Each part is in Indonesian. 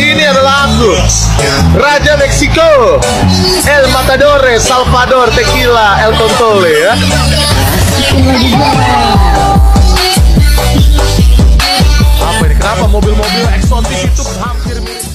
Ini adalah aku Raja Meksiko. El Matador Salvador Tequila El Contole ya. Apa ini? Kenapa mobil-mobil eksotis itu hampir mirip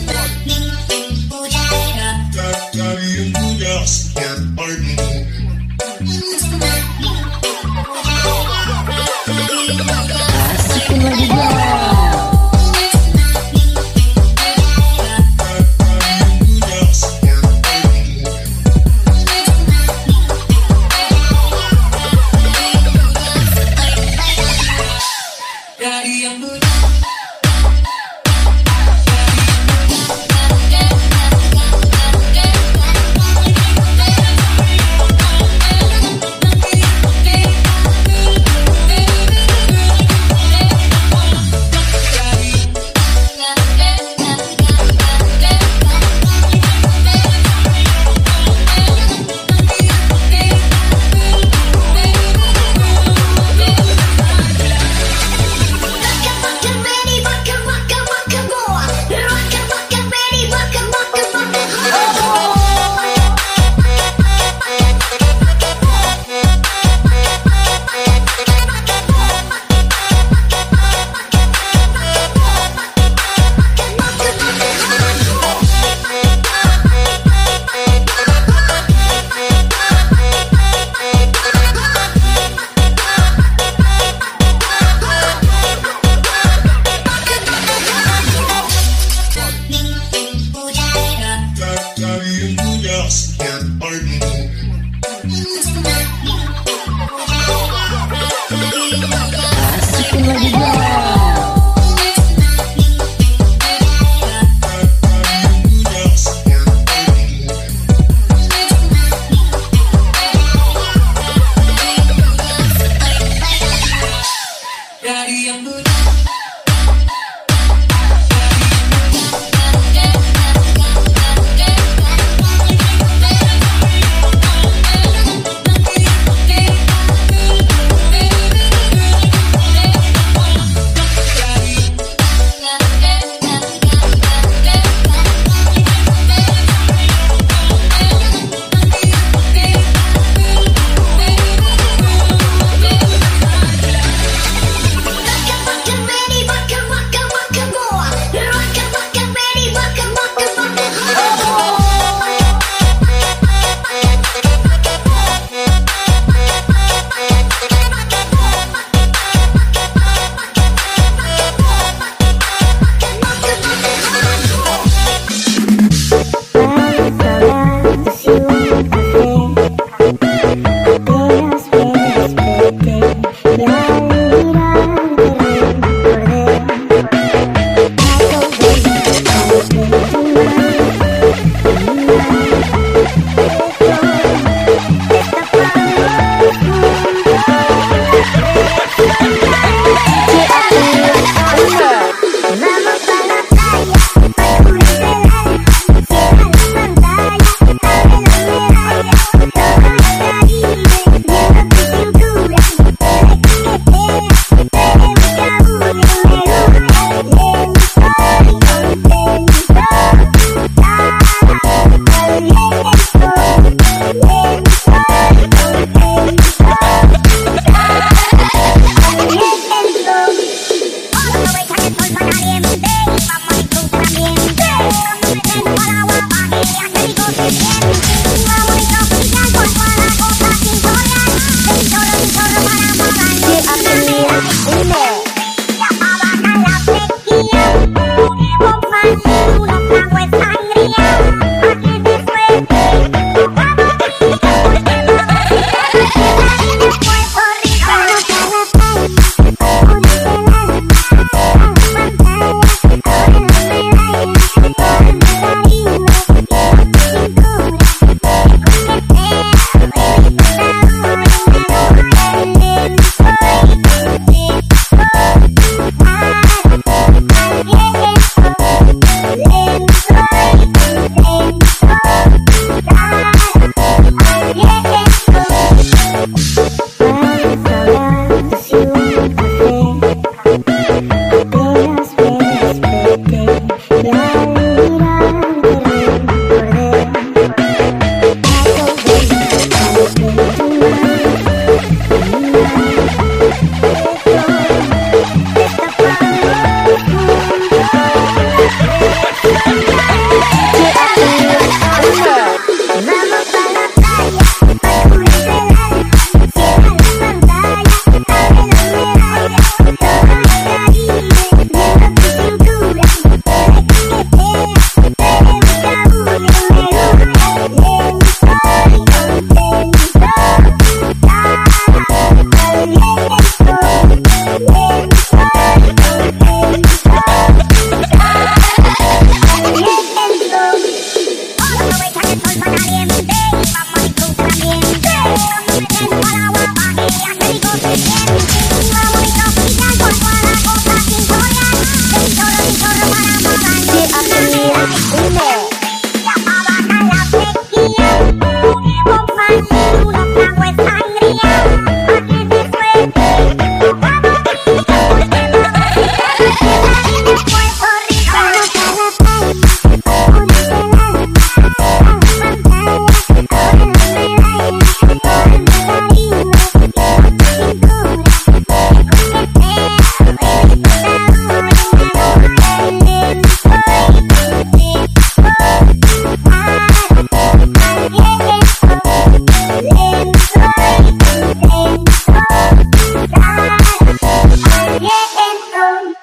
All for Alien